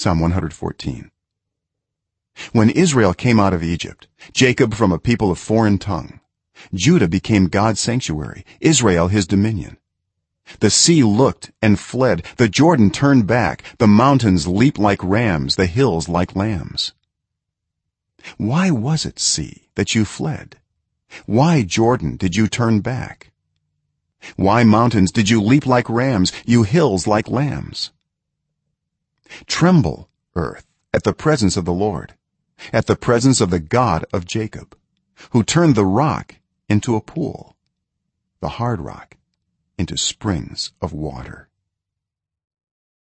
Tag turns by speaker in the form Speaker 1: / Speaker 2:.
Speaker 1: psalm 114 when israel came out of egypt jacob from a people of foreign tongue judah became god's sanctuary israel his dominion. The sea looked and fled the jordan turned back the mountains leaped like rams the hills like lambs. Why was it sea that you fled? Why jordan did you turn back? Why mountains did you leap like rams you hills like lambs tremble earth at the presence of the lord at the presence of the god of jacob who turned the rock into a pool the hard rock into springs of water